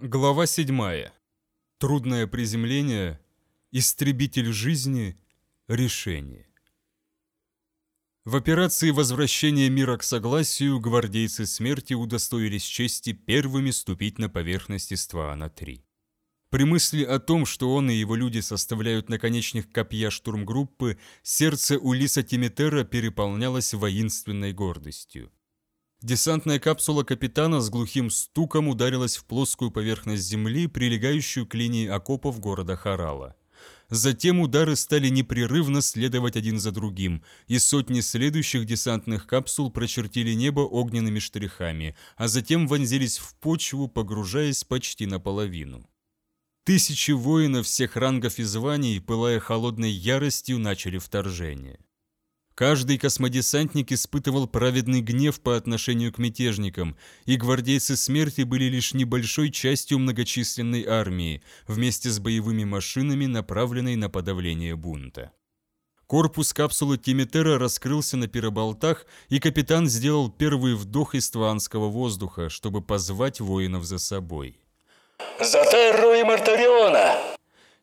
Глава 7. Трудное приземление, истребитель жизни, решение. В операции возвращения мира к согласию гвардейцы смерти удостоились чести первыми ступить на поверхность Иствана-3. При мысли о том, что он и его люди составляют наконечник копья штурмгруппы, сердце Улиса Тимитера переполнялось воинственной гордостью. Десантная капсула капитана с глухим стуком ударилась в плоскую поверхность земли, прилегающую к линии окопов города Харала. Затем удары стали непрерывно следовать один за другим, и сотни следующих десантных капсул прочертили небо огненными штрихами, а затем вонзились в почву, погружаясь почти наполовину. Тысячи воинов всех рангов и званий, пылая холодной яростью, начали вторжение. Каждый космодесантник испытывал праведный гнев по отношению к мятежникам, и гвардейцы смерти были лишь небольшой частью многочисленной армии, вместе с боевыми машинами, направленной на подавление бунта. Корпус капсулы Тимитера раскрылся на пироболтах, и капитан сделал первый вдох из тванского воздуха, чтобы позвать воинов за собой. «За Терру и Мартариона!»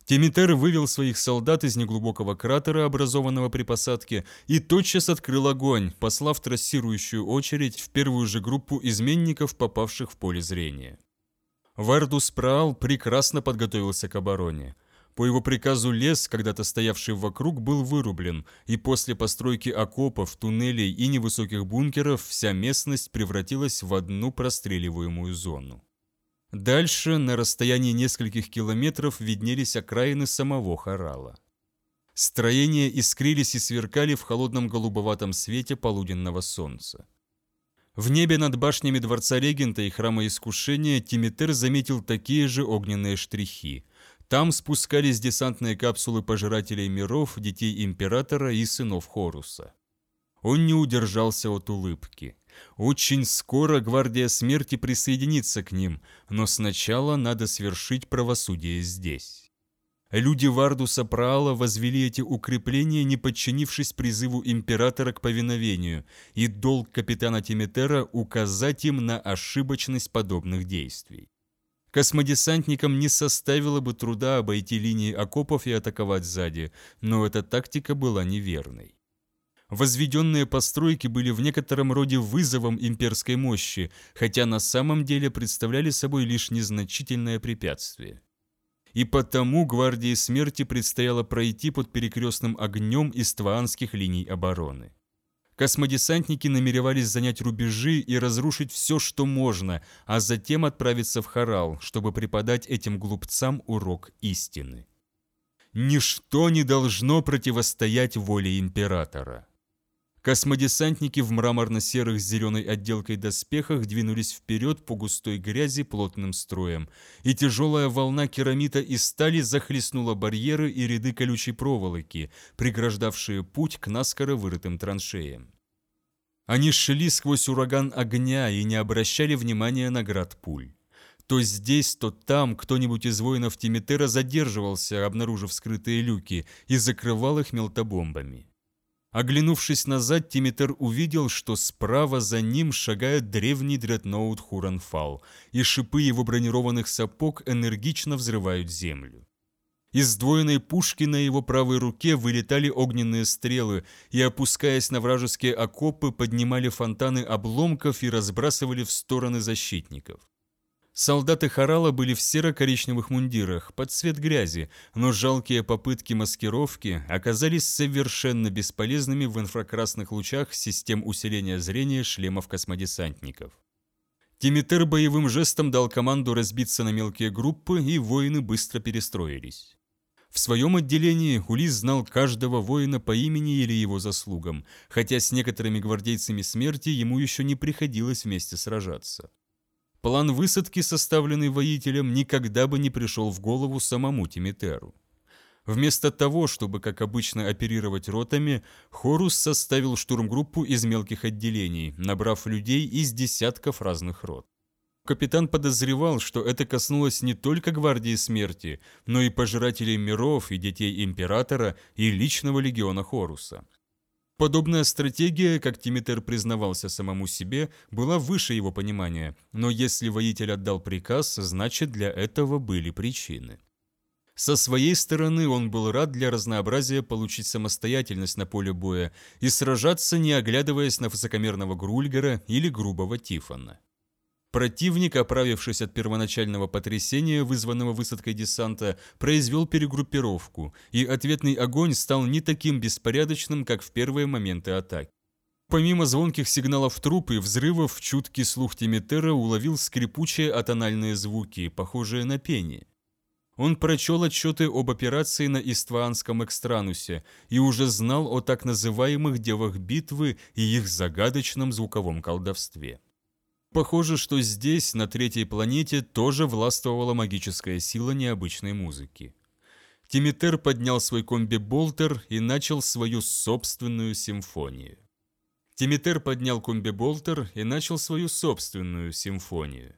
Тимитер вывел своих солдат из неглубокого кратера, образованного при посадке, и тотчас открыл огонь, послав трассирующую очередь в первую же группу изменников, попавших в поле зрения. Вардус Праал прекрасно подготовился к обороне. По его приказу лес, когда-то стоявший вокруг, был вырублен, и после постройки окопов, туннелей и невысоких бункеров вся местность превратилась в одну простреливаемую зону. Дальше, на расстоянии нескольких километров, виднелись окраины самого Харала. Строения искрились и сверкали в холодном голубоватом свете полуденного солнца. В небе над башнями Дворца Регента и Храма Искушения Тимитер заметил такие же огненные штрихи. Там спускались десантные капсулы пожирателей миров, детей Императора и сынов Хоруса. Он не удержался от улыбки. Очень скоро Гвардия Смерти присоединится к ним, но сначала надо свершить правосудие здесь. Люди Вардуса Праала возвели эти укрепления, не подчинившись призыву императора к повиновению, и долг капитана Тиметера указать им на ошибочность подобных действий. Космодесантникам не составило бы труда обойти линии окопов и атаковать сзади, но эта тактика была неверной. Возведенные постройки были в некотором роде вызовом имперской мощи, хотя на самом деле представляли собой лишь незначительное препятствие. И потому гвардии смерти предстояло пройти под перекрестным огнем из тваанских линий обороны. Космодесантники намеревались занять рубежи и разрушить все, что можно, а затем отправиться в Харал, чтобы преподать этим глупцам урок истины. Ничто не должно противостоять воле императора. Космодесантники в мраморно-серых с зеленой отделкой доспехах двинулись вперед по густой грязи плотным строем, и тяжелая волна керамита и стали захлестнула барьеры и ряды колючей проволоки, преграждавшие путь к наскоро вырытым траншеям. Они шли сквозь ураган огня и не обращали внимания на град пуль. То здесь, то там кто-нибудь из воинов Тимитера задерживался, обнаружив скрытые люки, и закрывал их мелтобомбами. Оглянувшись назад, Тимитер увидел, что справа за ним шагает древний дредноут Хуранфал, и шипы его бронированных сапог энергично взрывают землю. Из сдвоенной пушки на его правой руке вылетали огненные стрелы и, опускаясь на вражеские окопы, поднимали фонтаны обломков и разбрасывали в стороны защитников. Солдаты Харала были в серо-коричневых мундирах, под цвет грязи, но жалкие попытки маскировки оказались совершенно бесполезными в инфракрасных лучах систем усиления зрения шлемов космодесантников. Тимитер боевым жестом дал команду разбиться на мелкие группы, и воины быстро перестроились. В своем отделении Улис знал каждого воина по имени или его заслугам, хотя с некоторыми гвардейцами смерти ему еще не приходилось вместе сражаться. План высадки, составленный воителем, никогда бы не пришел в голову самому Тимитеру. Вместо того, чтобы, как обычно, оперировать ротами, Хорус составил штурмгруппу из мелких отделений, набрав людей из десятков разных рот. Капитан подозревал, что это коснулось не только Гвардии Смерти, но и пожирателей миров и детей Императора и личного легиона Хоруса. Подобная стратегия, как Тимитер признавался самому себе, была выше его понимания, но если воитель отдал приказ, значит для этого были причины. Со своей стороны он был рад для разнообразия получить самостоятельность на поле боя и сражаться, не оглядываясь на высокомерного Грульгера или грубого Тифона. Противник, оправившись от первоначального потрясения, вызванного высадкой десанта, произвел перегруппировку, и ответный огонь стал не таким беспорядочным, как в первые моменты атаки. Помимо звонких сигналов труп и взрывов, чуткий слух Тимитера уловил скрипучие атональные звуки, похожие на пение. Он прочел отчеты об операции на Истванском экстранусе и уже знал о так называемых девах битвы и их загадочном звуковом колдовстве. Похоже, что здесь, на третьей планете, тоже властвовала магическая сила необычной музыки. Тимитер поднял свой комби-болтер и начал свою собственную симфонию. Тимитер поднял комби-болтер и начал свою собственную симфонию.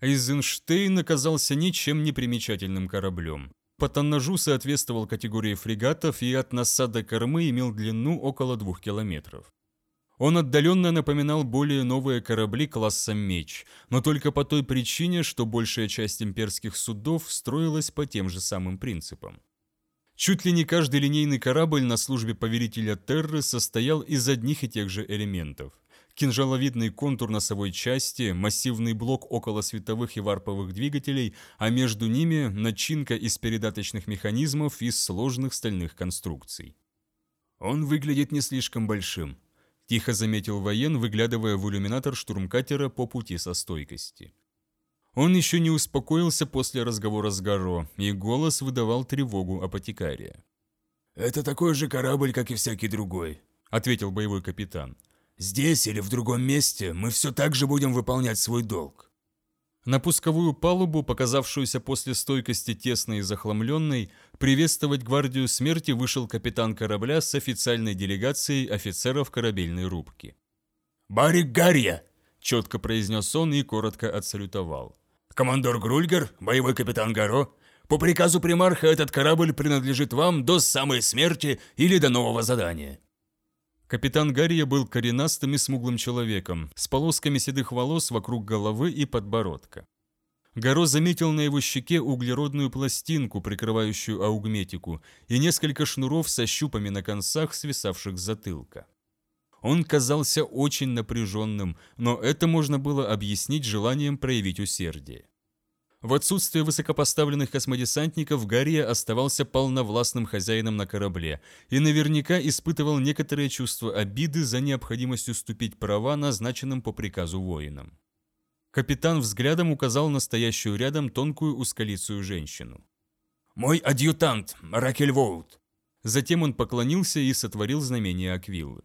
Эйзенштейн оказался ничем не примечательным кораблем. По тоннажу соответствовал категории фрегатов и от носа до кормы имел длину около двух километров. Он отдаленно напоминал более новые корабли класса «Меч», но только по той причине, что большая часть имперских судов строилась по тем же самым принципам. Чуть ли не каждый линейный корабль на службе повелителя Терры состоял из одних и тех же элементов. Кинжаловидный контур носовой части, массивный блок около световых и варповых двигателей, а между ними начинка из передаточных механизмов и сложных стальных конструкций. Он выглядит не слишком большим, Тихо заметил воен, выглядывая в иллюминатор штурмкатера по пути со стойкости. Он еще не успокоился после разговора с Гаро, и голос выдавал тревогу апотекария. «Это такой же корабль, как и всякий другой», — ответил боевой капитан. «Здесь или в другом месте мы все так же будем выполнять свой долг. На пусковую палубу, показавшуюся после стойкости тесной и захламленной, приветствовать гвардию смерти вышел капитан корабля с официальной делегацией офицеров корабельной рубки. «Барик Гарья!» – четко произнес он и коротко отсалютовал. «Командор Грульгер, боевой капитан Гаро, по приказу примарха этот корабль принадлежит вам до самой смерти или до нового задания». Капитан Гаррия был коренастым и смуглым человеком, с полосками седых волос вокруг головы и подбородка. Горо заметил на его щеке углеродную пластинку, прикрывающую аугметику, и несколько шнуров со щупами на концах, свисавших с затылка. Он казался очень напряженным, но это можно было объяснить желанием проявить усердие. В отсутствие высокопоставленных космодесантников Гаррия оставался полновластным хозяином на корабле и наверняка испытывал некоторые чувства обиды за необходимость уступить права назначенным по приказу воинам. Капитан взглядом указал на стоящую рядом тонкую узколицую женщину. «Мой адъютант, Ракель Воут!» Затем он поклонился и сотворил знамение Аквиллы.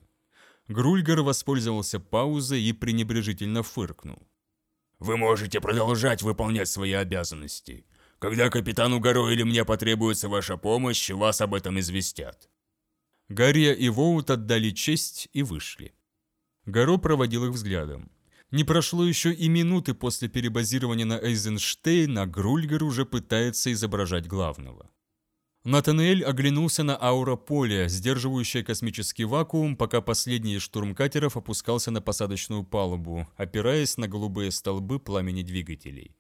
Грульгар воспользовался паузой и пренебрежительно фыркнул. Вы можете продолжать выполнять свои обязанности. Когда капитану Горо или мне потребуется ваша помощь, вас об этом известят». Гаррия и Воут отдали честь и вышли. Горо проводил их взглядом. Не прошло еще и минуты после перебазирования на Эйзенштейн, а Грульгер уже пытается изображать главного. Натанаэль оглянулся на аурополе, сдерживающее космический вакуум, пока последний из штурмкатеров опускался на посадочную палубу, опираясь на голубые столбы пламени двигателей.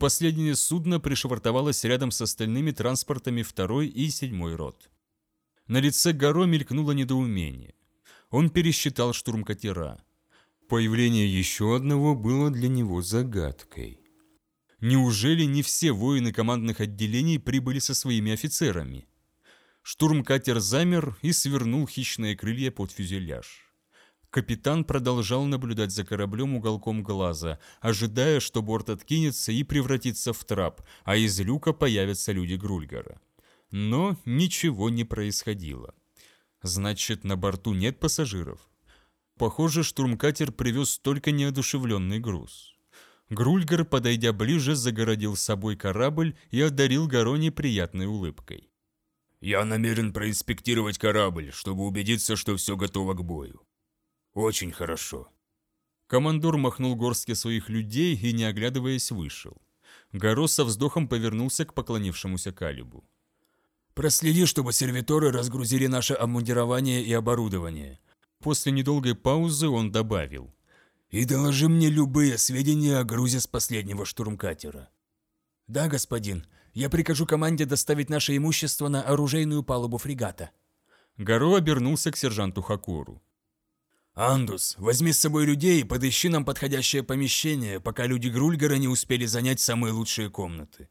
Последнее судно пришвартовалось рядом с остальными транспортами второй и седьмой рот. На лице Горо мелькнуло недоумение. Он пересчитал штурмкатера. Появление еще одного было для него загадкой. Неужели не все воины командных отделений прибыли со своими офицерами? Штурмкатер замер и свернул хищные крылья под фюзеляж. Капитан продолжал наблюдать за кораблем уголком глаза, ожидая, что борт откинется и превратится в трап, а из люка появятся люди Грульгара. Но ничего не происходило. Значит, на борту нет пассажиров? Похоже, штурмкатер привез только неодушевленный груз. Грульгар, подойдя ближе, загородил с собой корабль и одарил Гароне приятной улыбкой. «Я намерен проинспектировать корабль, чтобы убедиться, что все готово к бою. Очень хорошо». Командор махнул горстке своих людей и, не оглядываясь, вышел. Горо со вздохом повернулся к поклонившемуся Калибу. Проследи, чтобы сервиторы разгрузили наше обмундирование и оборудование. После недолгой паузы он добавил. И доложи мне любые сведения о грузе с последнего штурмкатера. Да, господин. Я прикажу команде доставить наше имущество на оружейную палубу фрегата. Гаро обернулся к сержанту Хакуру. «Андус, возьми с собой людей и подыщи нам подходящее помещение, пока люди Грульгара не успели занять самые лучшие комнаты».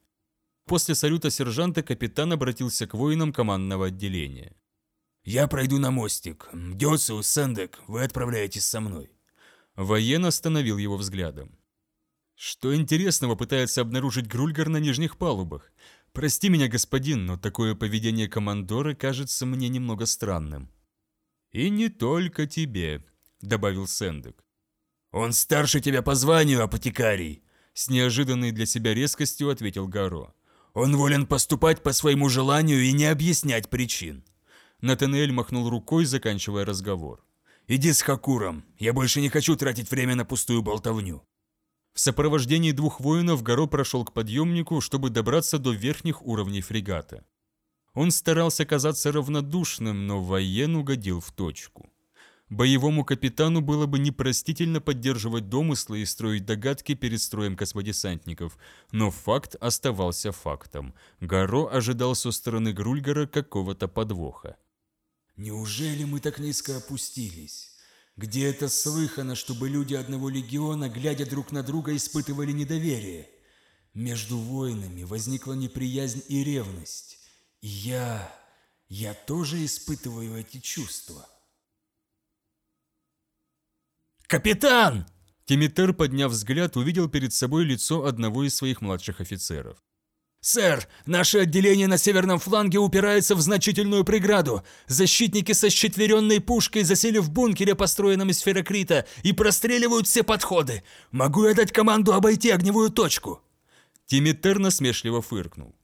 После салюта сержанта капитан обратился к воинам командного отделения. «Я пройду на мостик. Дёцу, Сэндек, вы отправляетесь со мной». Воен остановил его взглядом. Что интересного пытается обнаружить Грульгар на нижних палубах? Прости меня, господин, но такое поведение командора кажется мне немного странным. И не только тебе, добавил Сэндек. Он старше тебя по званию, апотекарий, с неожиданной для себя резкостью ответил Гаро. Он волен поступать по своему желанию и не объяснять причин. Натанель махнул рукой, заканчивая разговор. «Иди с Хакуром. Я больше не хочу тратить время на пустую болтовню». В сопровождении двух воинов Горо прошел к подъемнику, чтобы добраться до верхних уровней фрегата. Он старался казаться равнодушным, но воен угодил в точку. Боевому капитану было бы непростительно поддерживать домыслы и строить догадки перед строем космодесантников, но факт оставался фактом. Гаро ожидал со стороны Грульгара какого-то подвоха. «Неужели мы так низко опустились? Где это слыхано, чтобы люди одного легиона, глядя друг на друга, испытывали недоверие? Между воинами возникла неприязнь и ревность. И я... я тоже испытываю эти чувства». «Капитан!» Тимитер, подняв взгляд, увидел перед собой лицо одного из своих младших офицеров. «Сэр, наше отделение на северном фланге упирается в значительную преграду. Защитники со щетверенной пушкой засели в бункере, построенном из ферокрита, и простреливают все подходы. Могу я дать команду обойти огневую точку?» Тимитер насмешливо фыркнул.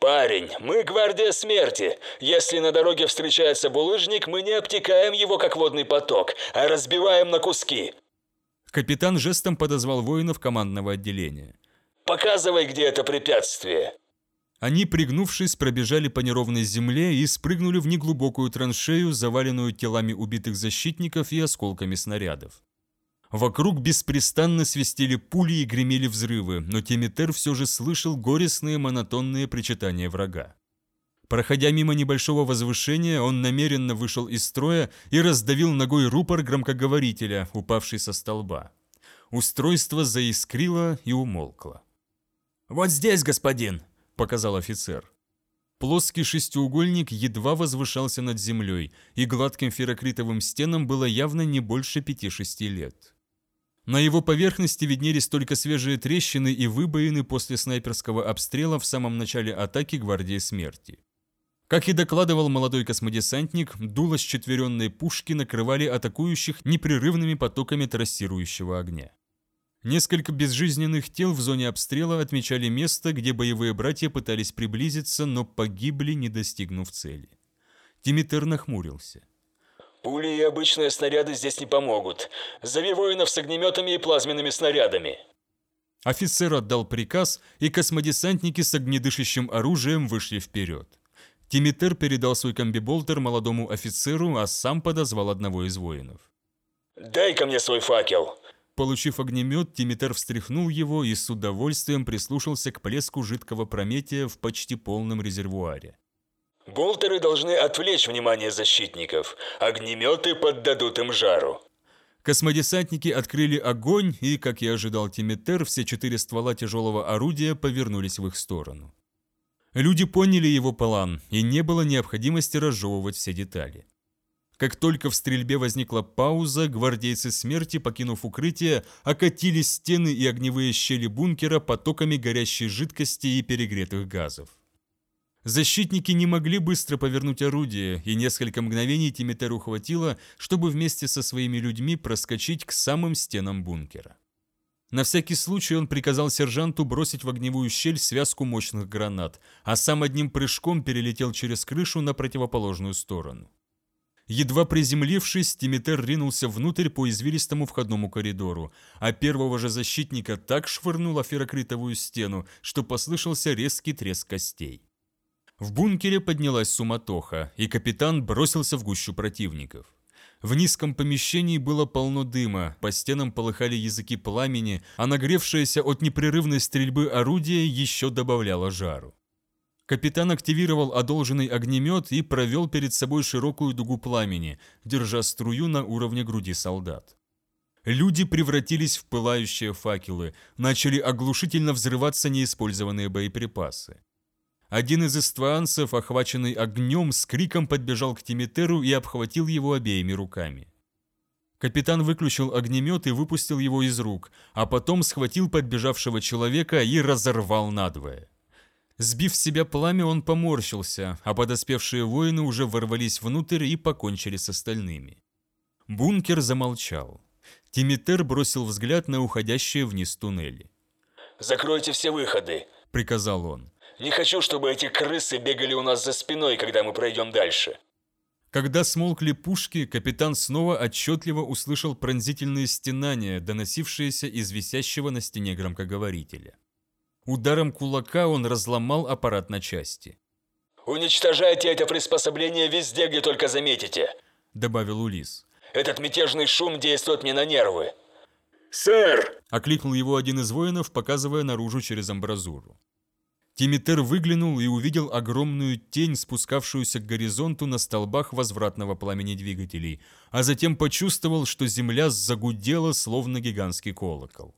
«Парень, мы гвардия смерти. Если на дороге встречается булыжник, мы не обтекаем его, как водный поток, а разбиваем на куски». Капитан жестом подозвал воинов командного отделения. «Показывай, где это препятствие». Они, пригнувшись, пробежали по неровной земле и спрыгнули в неглубокую траншею, заваленную телами убитых защитников и осколками снарядов. Вокруг беспрестанно свистели пули и гремели взрывы, но Тимитер все же слышал горестные монотонные причитания врага. Проходя мимо небольшого возвышения, он намеренно вышел из строя и раздавил ногой рупор громкоговорителя, упавший со столба. Устройство заискрило и умолкло. «Вот здесь, господин!» – показал офицер. Плоский шестиугольник едва возвышался над землей, и гладким ферокритовым стенам было явно не больше пяти-шести лет. На его поверхности виднелись только свежие трещины и выбоины после снайперского обстрела в самом начале атаки Гвардии Смерти. Как и докладывал молодой космодесантник, дуло четверенной пушки накрывали атакующих непрерывными потоками трассирующего огня. Несколько безжизненных тел в зоне обстрела отмечали место, где боевые братья пытались приблизиться, но погибли, не достигнув цели. Тимитер нахмурился. Пули и обычные снаряды здесь не помогут. Зови воинов с огнеметами и плазменными снарядами. Офицер отдал приказ, и космодесантники с огнедышащим оружием вышли вперед. Тимитер передал свой комбиболтер молодому офицеру, а сам подозвал одного из воинов. «Дай-ка мне свой факел!» Получив огнемет, Тимитер встряхнул его и с удовольствием прислушался к плеску жидкого прометия в почти полном резервуаре. Болтеры должны отвлечь внимание защитников. Огнеметы поддадут им жару. Космодесантники открыли огонь, и, как и ожидал Тимитер, все четыре ствола тяжелого орудия повернулись в их сторону. Люди поняли его план, и не было необходимости разжевывать все детали. Как только в стрельбе возникла пауза, гвардейцы смерти, покинув укрытие, окатили стены и огневые щели бункера потоками горящей жидкости и перегретых газов. Защитники не могли быстро повернуть орудие, и несколько мгновений Тимитеру хватило, чтобы вместе со своими людьми проскочить к самым стенам бункера. На всякий случай он приказал сержанту бросить в огневую щель связку мощных гранат, а сам одним прыжком перелетел через крышу на противоположную сторону. Едва приземлившись, Тимитер ринулся внутрь по извилистому входному коридору, а первого же защитника так швырнуло ферокритовую стену, что послышался резкий треск костей. В бункере поднялась суматоха, и капитан бросился в гущу противников. В низком помещении было полно дыма, по стенам полыхали языки пламени, а нагревшееся от непрерывной стрельбы орудие еще добавляло жару. Капитан активировал одолженный огнемет и провел перед собой широкую дугу пламени, держа струю на уровне груди солдат. Люди превратились в пылающие факелы, начали оглушительно взрываться неиспользованные боеприпасы. Один из истванцев, охваченный огнем, с криком подбежал к Тимитеру и обхватил его обеими руками. Капитан выключил огнемет и выпустил его из рук, а потом схватил подбежавшего человека и разорвал надвое. Сбив с себя пламя, он поморщился, а подоспевшие воины уже ворвались внутрь и покончили с остальными. Бункер замолчал. Тимитер бросил взгляд на уходящие вниз туннели. «Закройте все выходы», — приказал он. «Не хочу, чтобы эти крысы бегали у нас за спиной, когда мы пройдем дальше». Когда смолкли пушки, капитан снова отчетливо услышал пронзительные стенания, доносившиеся из висящего на стене громкоговорителя. Ударом кулака он разломал аппарат на части. «Уничтожайте это приспособление везде, где только заметите», — добавил Улис. «Этот мятежный шум действует мне на нервы». «Сэр!» — окликнул его один из воинов, показывая наружу через амбразуру. Тимитер выглянул и увидел огромную тень, спускавшуюся к горизонту на столбах возвратного пламени двигателей, а затем почувствовал, что земля загудела, словно гигантский колокол.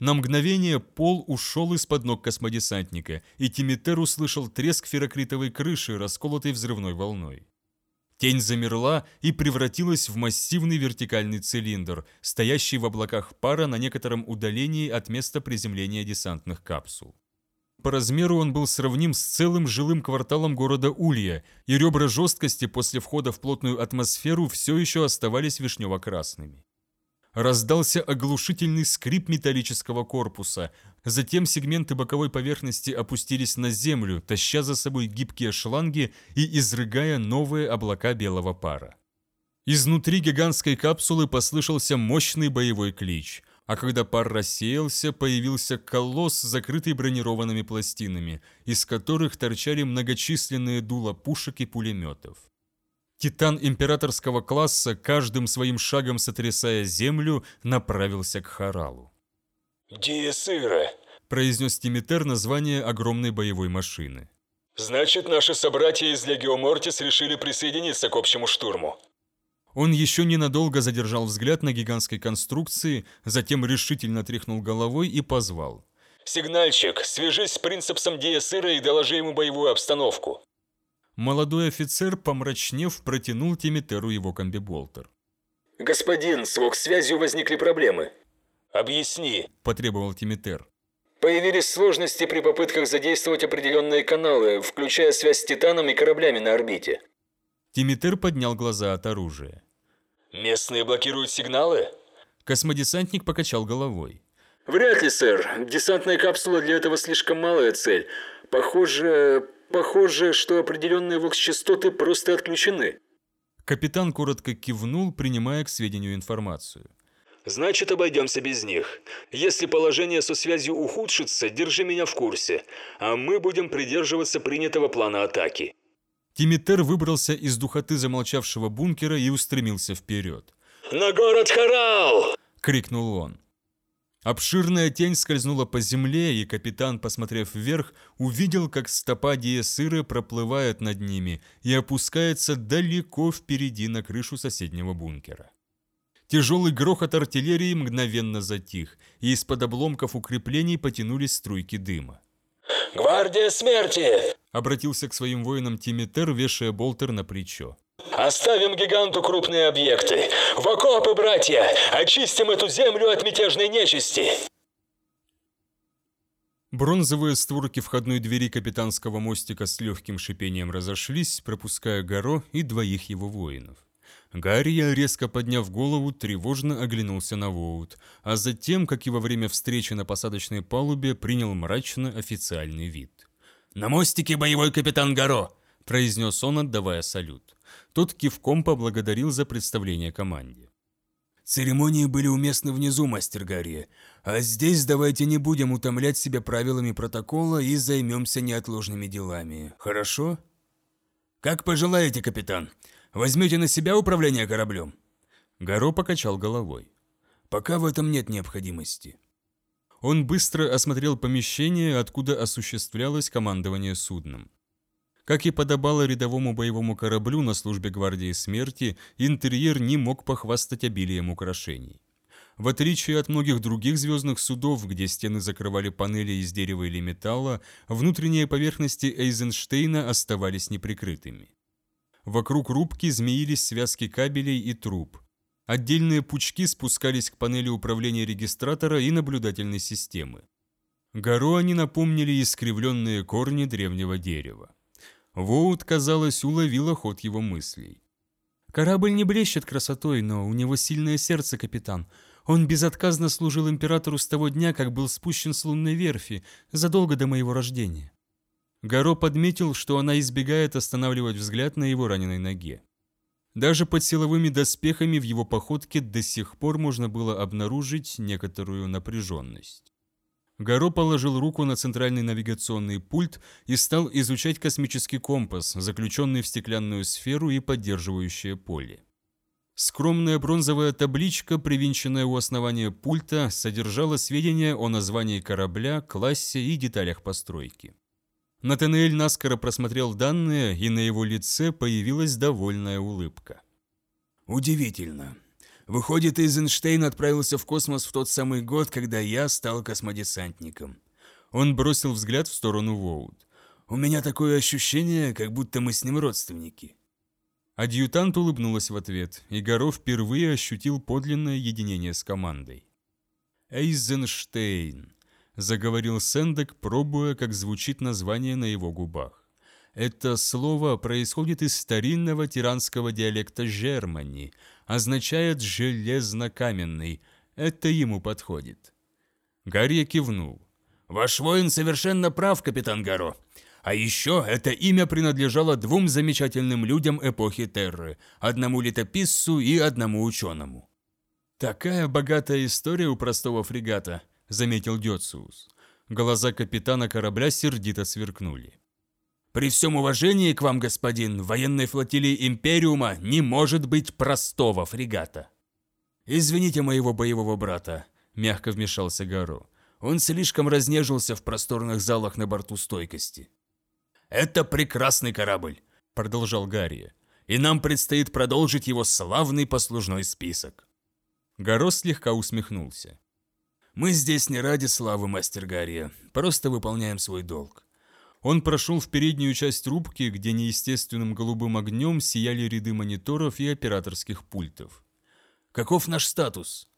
На мгновение пол ушел из-под ног космодесантника, и Тимитер услышал треск ферокритовой крыши, расколотой взрывной волной. Тень замерла и превратилась в массивный вертикальный цилиндр, стоящий в облаках пара на некотором удалении от места приземления десантных капсул. По размеру он был сравним с целым жилым кварталом города Улья, и ребра жесткости после входа в плотную атмосферу все еще оставались вишнево-красными. Раздался оглушительный скрип металлического корпуса. Затем сегменты боковой поверхности опустились на землю, таща за собой гибкие шланги и изрыгая новые облака белого пара. Изнутри гигантской капсулы послышался мощный боевой клич, а когда пар рассеялся, появился колосс, закрытый бронированными пластинами, из которых торчали многочисленные дула пушек и пулеметов. Титан императорского класса, каждым своим шагом сотрясая землю, направился к Харалу. «Диесыра», – произнес Тимитер название огромной боевой машины. «Значит, наши собратья из Легио Мортис решили присоединиться к общему штурму». Он еще ненадолго задержал взгляд на гигантской конструкции, затем решительно тряхнул головой и позвал. «Сигнальщик, свяжись с принципсом Диесыра и доложи ему боевую обстановку». Молодой офицер, помрачнев, протянул Тимитеру его комбиболтер. «Господин, с связью возникли проблемы». «Объясни», – потребовал Тимитер. Появились сложности при попытках задействовать определенные каналы, включая связь с Титаном и кораблями на орбите. Тимитер поднял глаза от оружия. «Местные блокируют сигналы?» Космодесантник покачал головой. «Вряд ли, сэр. Десантная капсула для этого слишком малая цель. Похоже, Похоже, что определенные вокс-частоты просто отключены. Капитан коротко кивнул, принимая к сведению информацию. Значит, обойдемся без них. Если положение со связью ухудшится, держи меня в курсе, а мы будем придерживаться принятого плана атаки. Тимитер выбрался из духоты замолчавшего бункера и устремился вперед. «На город Харал!» – крикнул он. Обширная тень скользнула по земле, и капитан, посмотрев вверх, увидел, как стопа Диесыры проплывает над ними и опускается далеко впереди на крышу соседнего бункера. Тяжелый грохот артиллерии мгновенно затих, и из-под обломков укреплений потянулись струйки дыма. «Гвардия смерти!» — обратился к своим воинам Тимитер, вешая болтер на плечо. Оставим гиганту крупные объекты. В окопы, братья! Очистим эту землю от мятежной нечисти!» Бронзовые створки входной двери капитанского мостика с легким шипением разошлись, пропуская Горо и двоих его воинов. Гарри, резко подняв голову, тревожно оглянулся на Воут, а затем, как и во время встречи на посадочной палубе, принял мрачно официальный вид. «На мостике боевой капитан Горо!» – произнес он, отдавая салют. Тот кивком поблагодарил за представление команде. Церемонии были уместны внизу, мастер Гарри, а здесь давайте не будем утомлять себя правилами протокола и займемся неотложными делами, хорошо? Как пожелаете, капитан. Возьмете на себя управление кораблем? Гаро покачал головой. Пока в этом нет необходимости. Он быстро осмотрел помещение, откуда осуществлялось командование судном. Как и подобало рядовому боевому кораблю на службе гвардии смерти, интерьер не мог похвастать обилием украшений. В отличие от многих других звездных судов, где стены закрывали панели из дерева или металла, внутренние поверхности Эйзенштейна оставались неприкрытыми. Вокруг рубки змеились связки кабелей и труб. Отдельные пучки спускались к панели управления регистратора и наблюдательной системы. Гору они напомнили искривленные корни древнего дерева. Воут, казалось, уловила ход его мыслей. «Корабль не блещет красотой, но у него сильное сердце, капитан. Он безотказно служил императору с того дня, как был спущен с лунной верфи, задолго до моего рождения». Горо подметил, что она избегает останавливать взгляд на его раненой ноге. Даже под силовыми доспехами в его походке до сих пор можно было обнаружить некоторую напряженность. Горо положил руку на центральный навигационный пульт и стал изучать космический компас, заключенный в стеклянную сферу и поддерживающее поле. Скромная бронзовая табличка, привинченная у основания пульта, содержала сведения о названии корабля, классе и деталях постройки. Натанель наскоро просмотрел данные, и на его лице появилась довольная улыбка. «Удивительно. Выходит, Эйзенштейн отправился в космос в тот самый год, когда я стал космодесантником». Он бросил взгляд в сторону Воуд. «У меня такое ощущение, как будто мы с ним родственники». Адъютант улыбнулась в ответ, и Горов впервые ощутил подлинное единение с командой. «Эйзенштейн», — заговорил Сендек, пробуя, как звучит название на его губах. Это слово происходит из старинного тиранского диалекта Жермани, означает «железно-каменный». Это ему подходит. Гарри кивнул. «Ваш воин совершенно прав, капитан Гаро. А еще это имя принадлежало двум замечательным людям эпохи Терры, одному летописцу и одному ученому». «Такая богатая история у простого фрегата», — заметил Дёциус. Глаза капитана корабля сердито сверкнули. При всем уважении к вам, господин, в военной флотилии Империума не может быть простого фрегата. Извините моего боевого брата, мягко вмешался Гаро. Он слишком разнежился в просторных залах на борту стойкости. Это прекрасный корабль, продолжал Гарри. И нам предстоит продолжить его славный послужной список. Гаро слегка усмехнулся. Мы здесь не ради славы, мастер Гарри, просто выполняем свой долг. Он прошел в переднюю часть рубки, где неестественным голубым огнем сияли ряды мониторов и операторских пультов. «Каков наш статус?»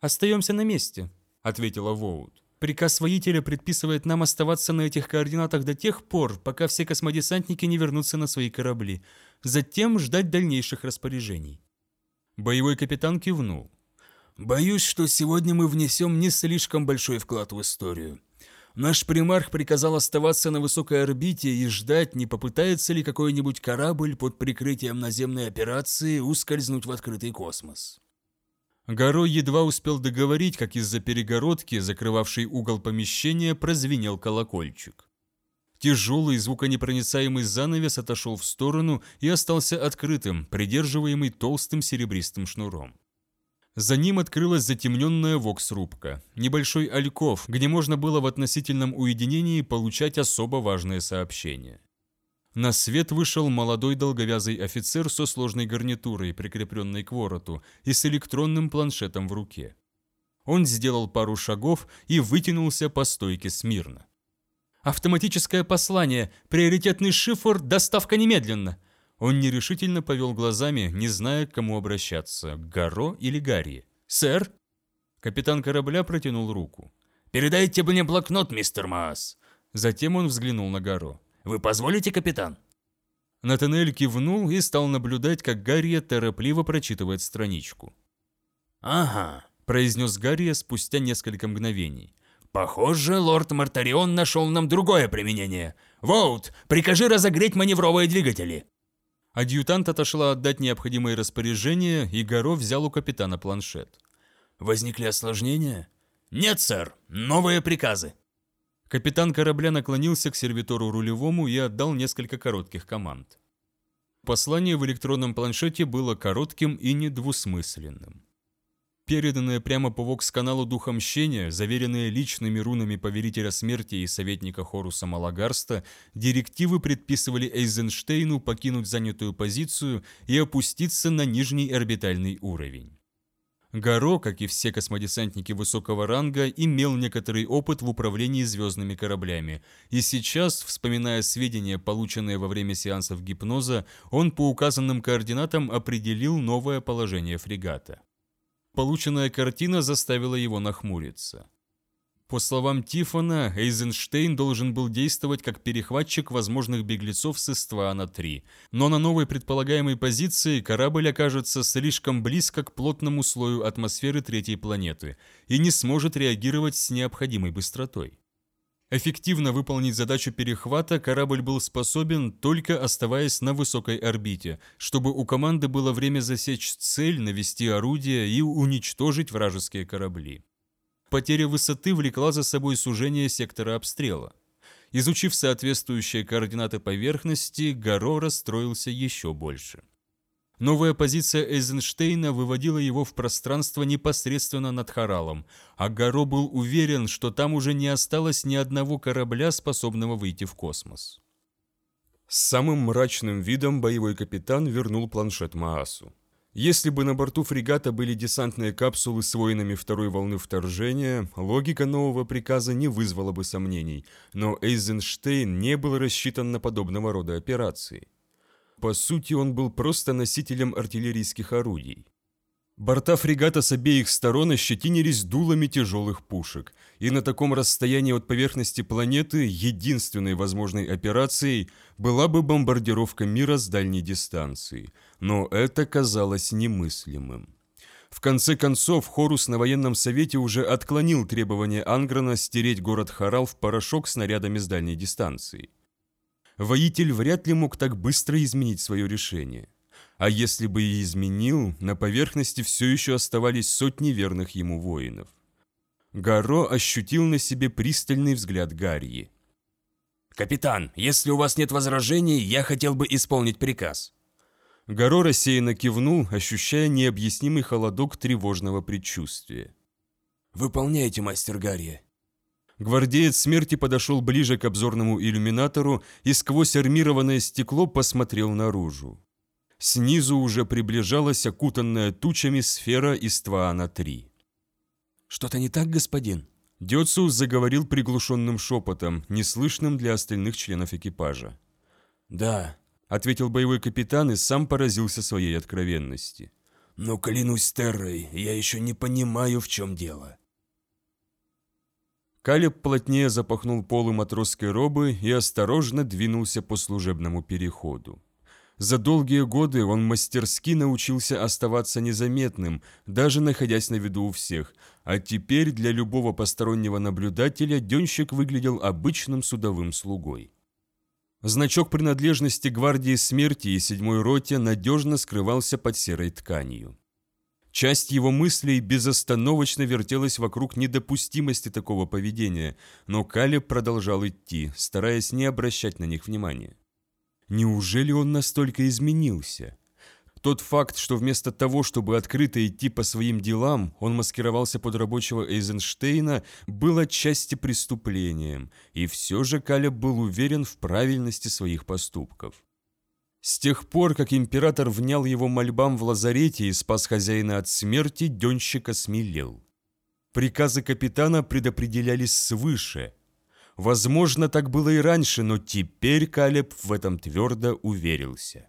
«Остаемся на месте», — ответила Воут. «Приказ воителя предписывает нам оставаться на этих координатах до тех пор, пока все космодесантники не вернутся на свои корабли. Затем ждать дальнейших распоряжений». Боевой капитан кивнул. «Боюсь, что сегодня мы внесем не слишком большой вклад в историю. Наш примарх приказал оставаться на высокой орбите и ждать, не попытается ли какой-нибудь корабль под прикрытием наземной операции ускользнуть в открытый космос. Горо едва успел договорить, как из-за перегородки, закрывавшей угол помещения, прозвенел колокольчик. Тяжелый звуконепроницаемый занавес отошел в сторону и остался открытым, придерживаемый толстым серебристым шнуром. За ним открылась затемненная вокс-рубка, небольшой альков, где можно было в относительном уединении получать особо важные сообщения. На свет вышел молодой долговязый офицер со сложной гарнитурой, прикрепленной к вороту, и с электронным планшетом в руке. Он сделал пару шагов и вытянулся по стойке смирно. «Автоматическое послание! Приоритетный шифр! Доставка немедленно!» Он нерешительно повел глазами, не зная, к кому обращаться, к Гаро или Гарри. «Сэр?» Капитан корабля протянул руку. «Передайте мне блокнот, мистер Маас!» Затем он взглянул на Гаро. «Вы позволите, капитан?» Натанель кивнул и стал наблюдать, как Гарри торопливо прочитывает страничку. «Ага», – произнес Гарри спустя несколько мгновений. «Похоже, лорд Мартарион нашел нам другое применение. Воут, прикажи разогреть маневровые двигатели!» Адъютант отошла отдать необходимые распоряжения, и Горо взял у капитана планшет. «Возникли осложнения?» «Нет, сэр. Новые приказы». Капитан корабля наклонился к сервитору рулевому и отдал несколько коротких команд. Послание в электронном планшете было коротким и недвусмысленным. Переданные прямо по вокс-каналу Духа Мщения, заверенные личными рунами Повелителя Смерти и советника Хоруса Малагарста, директивы предписывали Эйзенштейну покинуть занятую позицию и опуститься на нижний орбитальный уровень. Гаро, как и все космодесантники высокого ранга, имел некоторый опыт в управлении звездными кораблями, и сейчас, вспоминая сведения, полученные во время сеансов гипноза, он по указанным координатам определил новое положение фрегата. Полученная картина заставила его нахмуриться. По словам Тифона, Эйзенштейн должен был действовать как перехватчик возможных беглецов с Иствана-3, но на новой предполагаемой позиции корабль окажется слишком близко к плотному слою атмосферы третьей планеты и не сможет реагировать с необходимой быстротой. Эффективно выполнить задачу перехвата корабль был способен, только оставаясь на высокой орбите, чтобы у команды было время засечь цель, навести орудия и уничтожить вражеские корабли. Потеря высоты влекла за собой сужение сектора обстрела. Изучив соответствующие координаты поверхности, Гаро расстроился еще больше. Новая позиция Эйзенштейна выводила его в пространство непосредственно над Харалом, а Гаро был уверен, что там уже не осталось ни одного корабля, способного выйти в космос. С самым мрачным видом боевой капитан вернул планшет Маасу. Если бы на борту фрегата были десантные капсулы с воинами второй волны вторжения, логика нового приказа не вызвала бы сомнений, но Эйзенштейн не был рассчитан на подобного рода операции. По сути, он был просто носителем артиллерийских орудий. Борта фрегата с обеих сторон ощетинились дулами тяжелых пушек, и на таком расстоянии от поверхности планеты единственной возможной операцией была бы бомбардировка мира с дальней дистанции. Но это казалось немыслимым. В конце концов, Хорус на военном совете уже отклонил требование Анграна стереть город Харал в порошок снарядами с дальней дистанции воитель вряд ли мог так быстро изменить свое решение. А если бы и изменил, на поверхности все еще оставались сотни верных ему воинов. Гаро ощутил на себе пристальный взгляд Гарри. «Капитан, если у вас нет возражений, я хотел бы исполнить приказ». Гаро рассеянно кивнул, ощущая необъяснимый холодок тревожного предчувствия. «Выполняйте, мастер Гарри», Гвардеец смерти подошел ближе к обзорному иллюминатору и сквозь армированное стекло посмотрел наружу. Снизу уже приближалась окутанная тучами сфера Истваана-3. «Что-то не так, господин?» Дёцу заговорил приглушенным шепотом, неслышным для остальных членов экипажа. «Да», — ответил боевой капитан и сам поразился своей откровенности. «Но клянусь Террой, я еще не понимаю, в чем дело». Калеб плотнее запахнул полы матросской робы и осторожно двинулся по служебному переходу. За долгие годы он мастерски научился оставаться незаметным, даже находясь на виду у всех, а теперь для любого постороннего наблюдателя Денщик выглядел обычным судовым слугой. Значок принадлежности гвардии смерти и седьмой роте надежно скрывался под серой тканью. Часть его мыслей безостановочно вертелась вокруг недопустимости такого поведения, но Калеб продолжал идти, стараясь не обращать на них внимания. Неужели он настолько изменился? Тот факт, что вместо того, чтобы открыто идти по своим делам, он маскировался под рабочего Эйзенштейна, был отчасти преступлением, и все же Калеб был уверен в правильности своих поступков. С тех пор, как император внял его мольбам в лазарете и спас хозяина от смерти, Денщик осмелел. Приказы капитана предопределялись свыше. Возможно, так было и раньше, но теперь Калеб в этом твердо уверился.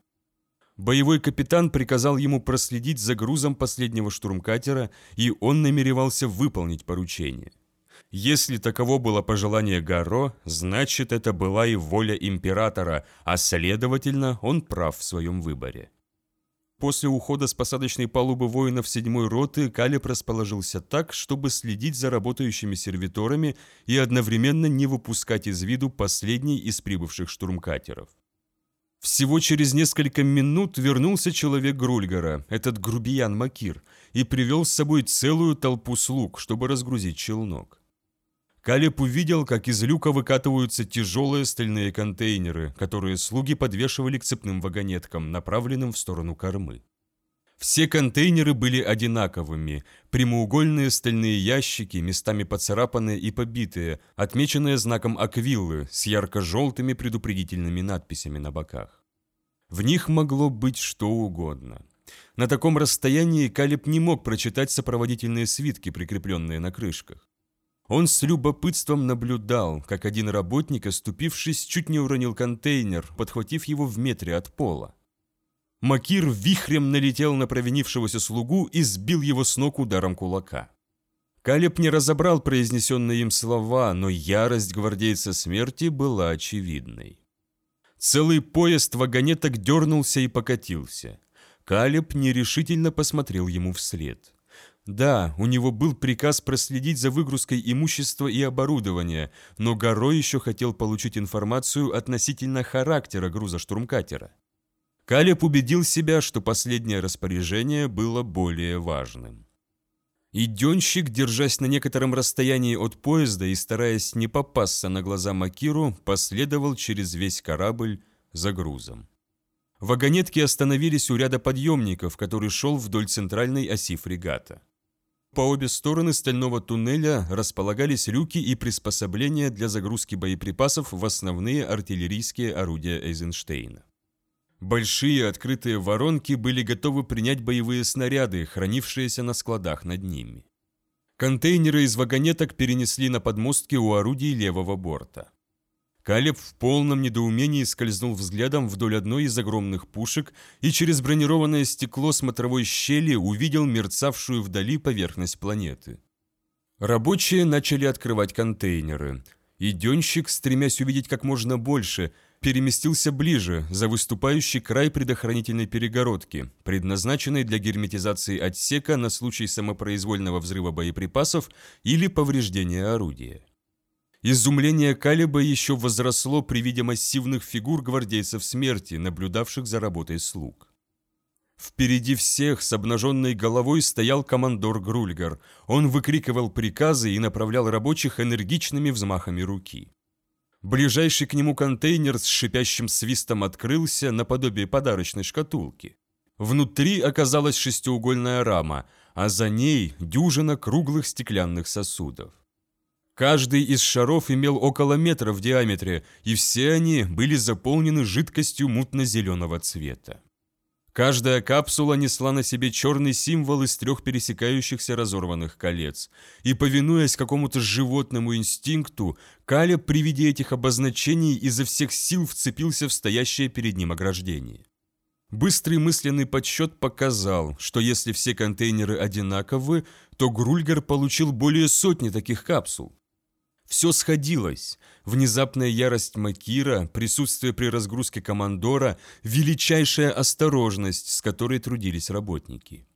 Боевой капитан приказал ему проследить за грузом последнего штурмкатера, и он намеревался выполнить поручение. Если таково было пожелание Гаро, значит это была и воля императора, а следовательно, он прав в своем выборе. После ухода с посадочной палубы воинов седьмой роты Калеб расположился так, чтобы следить за работающими сервиторами и одновременно не выпускать из виду последний из прибывших штурмкатеров. Всего через несколько минут вернулся человек Грульгара, этот грубиян Макир, и привел с собой целую толпу слуг, чтобы разгрузить челнок. Калеб увидел, как из люка выкатываются тяжелые стальные контейнеры, которые слуги подвешивали к цепным вагонеткам, направленным в сторону кормы. Все контейнеры были одинаковыми, прямоугольные стальные ящики, местами поцарапанные и побитые, отмеченные знаком аквиллы с ярко-желтыми предупредительными надписями на боках. В них могло быть что угодно. На таком расстоянии Калиб не мог прочитать сопроводительные свитки, прикрепленные на крышках. Он с любопытством наблюдал, как один работник, оступившись, чуть не уронил контейнер, подхватив его в метре от пола. Макир вихрем налетел на провинившегося слугу и сбил его с ног ударом кулака. Калеб не разобрал произнесенные им слова, но ярость гвардейца смерти была очевидной. Целый поезд вагонеток дернулся и покатился. Калеб нерешительно посмотрел ему вслед. Да, у него был приказ проследить за выгрузкой имущества и оборудования, но Горо еще хотел получить информацию относительно характера груза штурмкатера. Калеб убедил себя, что последнее распоряжение было более важным. И держась на некотором расстоянии от поезда и стараясь не попасться на глаза Макиру, последовал через весь корабль за грузом. Вагонетки остановились у ряда подъемников, который шел вдоль центральной оси фрегата. По обе стороны стального туннеля располагались люки и приспособления для загрузки боеприпасов в основные артиллерийские орудия Эйзенштейна. Большие открытые воронки были готовы принять боевые снаряды, хранившиеся на складах над ними. Контейнеры из вагонеток перенесли на подмостки у орудий левого борта. Калеб в полном недоумении скользнул взглядом вдоль одной из огромных пушек и через бронированное стекло смотровой щели увидел мерцавшую вдали поверхность планеты. Рабочие начали открывать контейнеры. И Денщик, стремясь увидеть как можно больше, переместился ближе, за выступающий край предохранительной перегородки, предназначенной для герметизации отсека на случай самопроизвольного взрыва боеприпасов или повреждения орудия. Изумление Калиба еще возросло при виде массивных фигур гвардейцев смерти, наблюдавших за работой слуг. Впереди всех с обнаженной головой стоял командор Грульгар. Он выкрикивал приказы и направлял рабочих энергичными взмахами руки. Ближайший к нему контейнер с шипящим свистом открылся наподобие подарочной шкатулки. Внутри оказалась шестиугольная рама, а за ней дюжина круглых стеклянных сосудов. Каждый из шаров имел около метра в диаметре, и все они были заполнены жидкостью мутно-зеленого цвета. Каждая капсула несла на себе черный символ из трех пересекающихся разорванных колец, и, повинуясь какому-то животному инстинкту, Каля при виде этих обозначений изо всех сил вцепился в стоящее перед ним ограждение. Быстрый мысленный подсчет показал, что если все контейнеры одинаковы, то Грульгер получил более сотни таких капсул. Все сходилось. Внезапная ярость Макира, присутствие при разгрузке командора, величайшая осторожность, с которой трудились работники.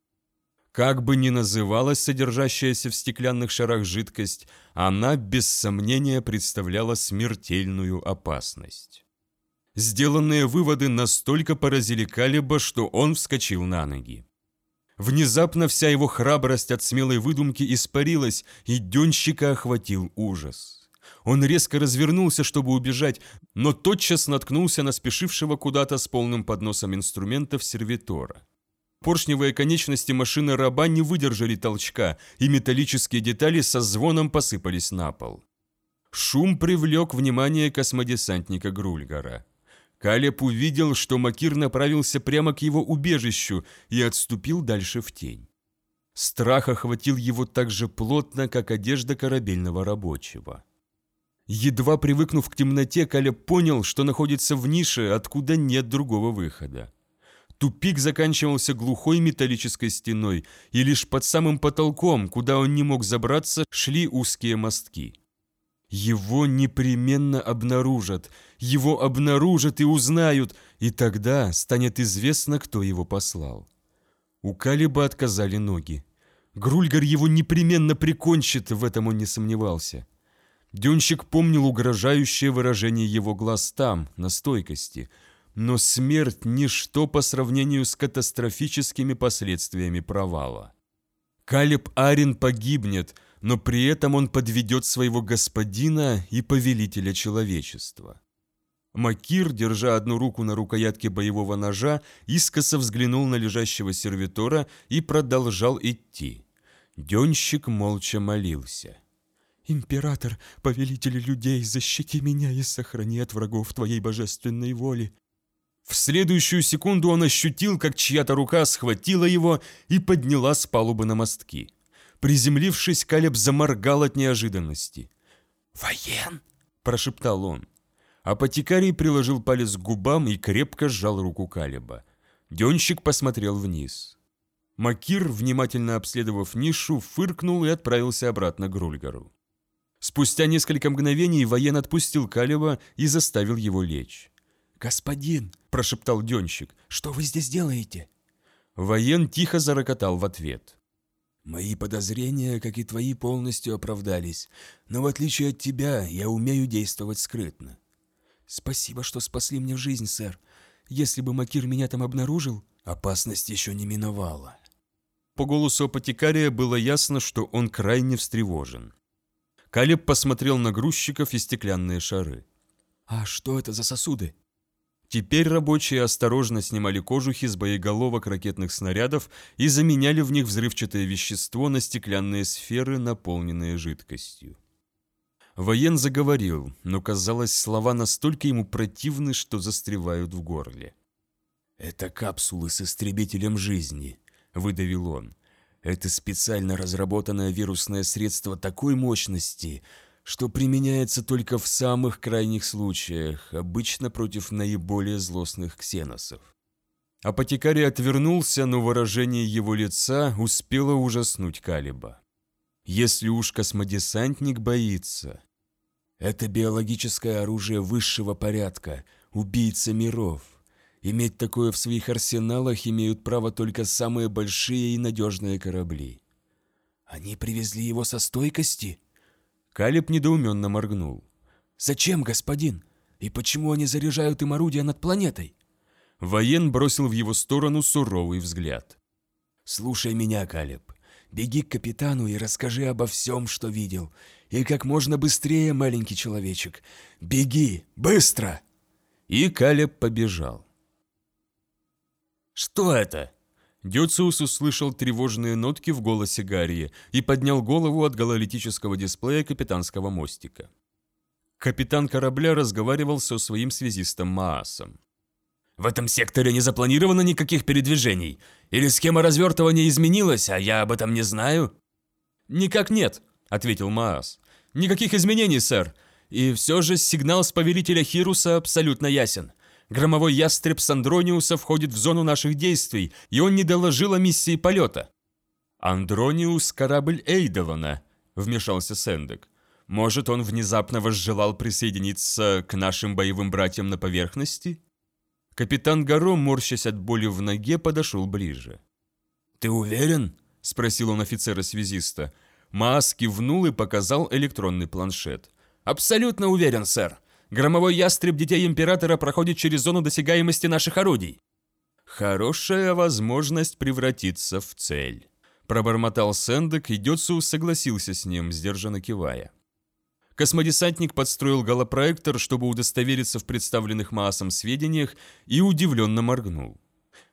Как бы ни называлась содержащаяся в стеклянных шарах жидкость, она без сомнения представляла смертельную опасность. Сделанные выводы настолько поразили Калиба, что он вскочил на ноги. Внезапно вся его храбрость от смелой выдумки испарилась, и Денщика охватил ужас. Он резко развернулся, чтобы убежать, но тотчас наткнулся на спешившего куда-то с полным подносом инструментов сервитора. Поршневые конечности машины раба не выдержали толчка, и металлические детали со звоном посыпались на пол. Шум привлек внимание космодесантника Грульгара. Калеб увидел, что Макир направился прямо к его убежищу и отступил дальше в тень. Страх охватил его так же плотно, как одежда корабельного рабочего. Едва привыкнув к темноте, Калеб понял, что находится в нише, откуда нет другого выхода. Тупик заканчивался глухой металлической стеной, и лишь под самым потолком, куда он не мог забраться, шли узкие мостки. Его непременно обнаружат, его обнаружат и узнают, и тогда станет известно, кто его послал. У Калиба отказали ноги. Грульгар его непременно прикончит, в этом он не сомневался. Дюнщик помнил угрожающее выражение его глаз там, на стойкости. но смерть – ничто по сравнению с катастрофическими последствиями провала. Калеб Арин погибнет, но при этом он подведет своего господина и повелителя человечества. Макир, держа одну руку на рукоятке боевого ножа, искоса взглянул на лежащего сервитора и продолжал идти. Денщик молча молился. «Император, повелитель людей, защити меня и сохрани от врагов твоей божественной воли». В следующую секунду он ощутил, как чья-то рука схватила его и подняла с палубы на мостки. Приземлившись, Калеб заморгал от неожиданности. «Воен!» – прошептал он. Апотекарий приложил палец к губам и крепко сжал руку Калеба. Денщик посмотрел вниз. Макир, внимательно обследовав нишу, фыркнул и отправился обратно к Рульгару. Спустя несколько мгновений воен отпустил Калева и заставил его лечь. «Господин!» – прошептал Денщик. «Что вы здесь делаете?» Воен тихо зарокотал в ответ. «Мои подозрения, как и твои, полностью оправдались, но в отличие от тебя я умею действовать скрытно. «Спасибо, что спасли мне жизнь, сэр. Если бы Макир меня там обнаружил...» «Опасность еще не миновала». По голосу апотекария было ясно, что он крайне встревожен. Калеб посмотрел на грузчиков и стеклянные шары. «А что это за сосуды?» Теперь рабочие осторожно снимали кожухи с боеголовок ракетных снарядов и заменяли в них взрывчатое вещество на стеклянные сферы, наполненные жидкостью. Воен заговорил, но, казалось, слова настолько ему противны, что застревают в горле. «Это капсулы с истребителем жизни», — выдавил он. «Это специально разработанное вирусное средство такой мощности, что применяется только в самых крайних случаях, обычно против наиболее злостных ксеносов». Апотекарий отвернулся, но выражение его лица успело ужаснуть Калиба. Если уж космодесантник боится... Это биологическое оружие высшего порядка, убийца миров. Иметь такое в своих арсеналах имеют право только самые большие и надежные корабли. Они привезли его со стойкости? Калиб недоуменно моргнул. «Зачем, господин? И почему они заряжают им орудия над планетой?» Воен бросил в его сторону суровый взгляд. «Слушай меня, Калиб. Беги к капитану и расскажи обо всем, что видел. И как можно быстрее, маленький человечек. Беги! Быстро!» И Калеб побежал. «Что это?» Дюциус услышал тревожные нотки в голосе Гарри и поднял голову от гололитического дисплея капитанского мостика. Капитан корабля разговаривал со своим связистом Маасом. В этом секторе не запланировано никаких передвижений. Или схема развертывания изменилась, а я об этом не знаю?» «Никак нет», — ответил Маас. «Никаких изменений, сэр. И все же сигнал с повелителя Хируса абсолютно ясен. Громовой ястреб Сандрониуса входит в зону наших действий, и он не доложил о миссии полета». «Андрониус – корабль Эйдована», – вмешался Сендек. «Может, он внезапно возжелал присоединиться к нашим боевым братьям на поверхности?» Капитан Гаро, морщась от боли в ноге, подошел ближе. «Ты уверен?» – спросил он офицера-связиста. Маас кивнул и показал электронный планшет. «Абсолютно уверен, сэр. Громовой ястреб Детей Императора проходит через зону досягаемости наших орудий». «Хорошая возможность превратиться в цель», – пробормотал Сэндек, и Дёциус согласился с ним, сдержанно кивая. Космодесантник подстроил голопроектор, чтобы удостовериться в представленных Маасом сведениях, и удивленно моргнул.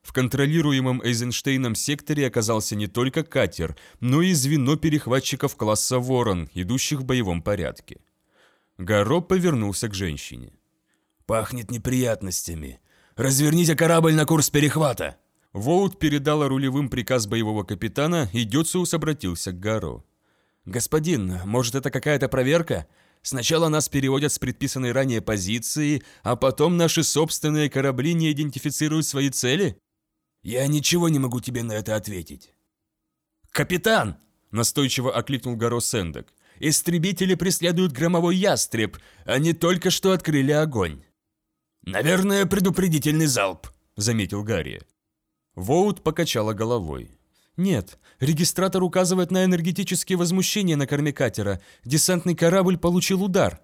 В контролируемом Эйзенштейном секторе оказался не только катер, но и звено перехватчиков класса «Ворон», идущих в боевом порядке. Гаро повернулся к женщине. «Пахнет неприятностями. Разверните корабль на курс перехвата!» Воут передала рулевым приказ боевого капитана, и Дёциус обратился к Гаро. «Господин, может, это какая-то проверка? Сначала нас переводят с предписанной ранее позиции, а потом наши собственные корабли не идентифицируют свои цели?» «Я ничего не могу тебе на это ответить». «Капитан!» – настойчиво окликнул Горо Сендек. «Истребители преследуют громовой ястреб. Они только что открыли огонь». «Наверное, предупредительный залп», – заметил Гарри. Воут покачала головой. «Нет, регистратор указывает на энергетические возмущения на корме катера. Десантный корабль получил удар».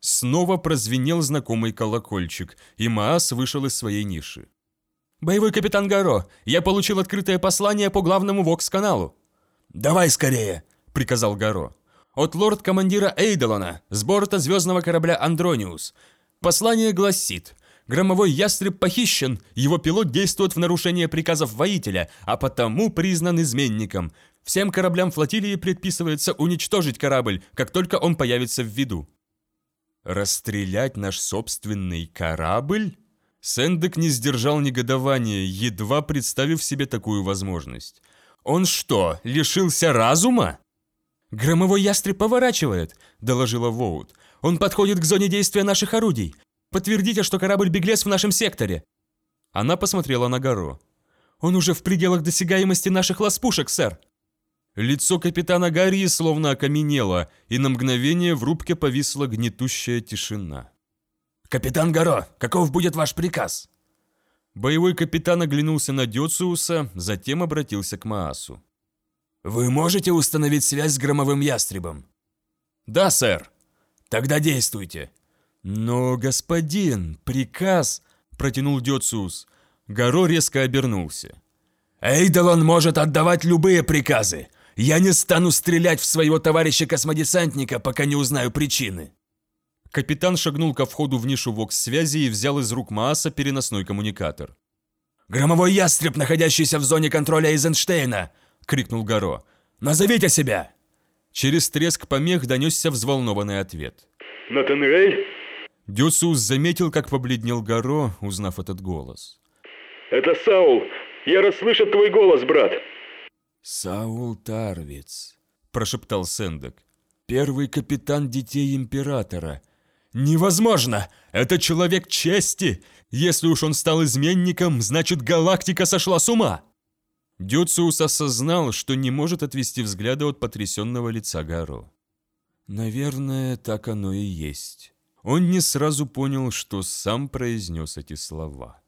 Снова прозвенел знакомый колокольчик, и Маас вышел из своей ниши. «Боевой капитан Гаро, я получил открытое послание по главному ВОКС-каналу». «Давай скорее!» – приказал Гаро. «От лорд-командира Эйдолона, с борта звездного корабля «Андрониус». Послание гласит – Громовой ястреб похищен, его пилот действует в нарушение приказов воителя, а потому признан изменником. Всем кораблям флотилии предписывается уничтожить корабль, как только он появится в виду. Расстрелять наш собственный корабль? Сэндек не сдержал негодования, едва представив себе такую возможность. Он что, лишился разума? «Громовой ястреб поворачивает», – доложила Воут. «Он подходит к зоне действия наших орудий. Подтвердите, что корабль-беглец в нашем секторе!» Она посмотрела на гору. «Он уже в пределах досягаемости наших ласпушек, сэр!» Лицо капитана Гарри словно окаменело, и на мгновение в рубке повисла гнетущая тишина. «Капитан Горо, каков будет ваш приказ?» Боевой капитан оглянулся на Дёциуса, затем обратился к Маасу. «Вы можете установить связь с громовым ястребом?» «Да, сэр». «Тогда действуйте. «Но, господин, приказ...» – протянул Дёциус. Горо резко обернулся. «Эйдолон может отдавать любые приказы. Я не стану стрелять в своего товарища-космодесантника, пока не узнаю причины». Капитан шагнул ко входу в нишу вокс-связи и взял из рук Мааса переносной коммуникатор. «Громовой ястреб, находящийся в зоне контроля Эйзенштейна!» – крикнул Горо. «Назовите себя!» Через треск помех донесся взволнованный ответ. «Натанрель?» Дюсус заметил, как побледнел Горо, узнав этот голос. «Это Саул! Я расслышал твой голос, брат!» «Саул Тарвиц», – прошептал Сендек. «Первый капитан детей Императора. Невозможно! Это человек чести! Если уж он стал изменником, значит галактика сошла с ума!» Дюциус осознал, что не может отвести взгляда от потрясенного лица Гаро. «Наверное, так оно и есть». Он не сразу понял, что сам произнес эти слова.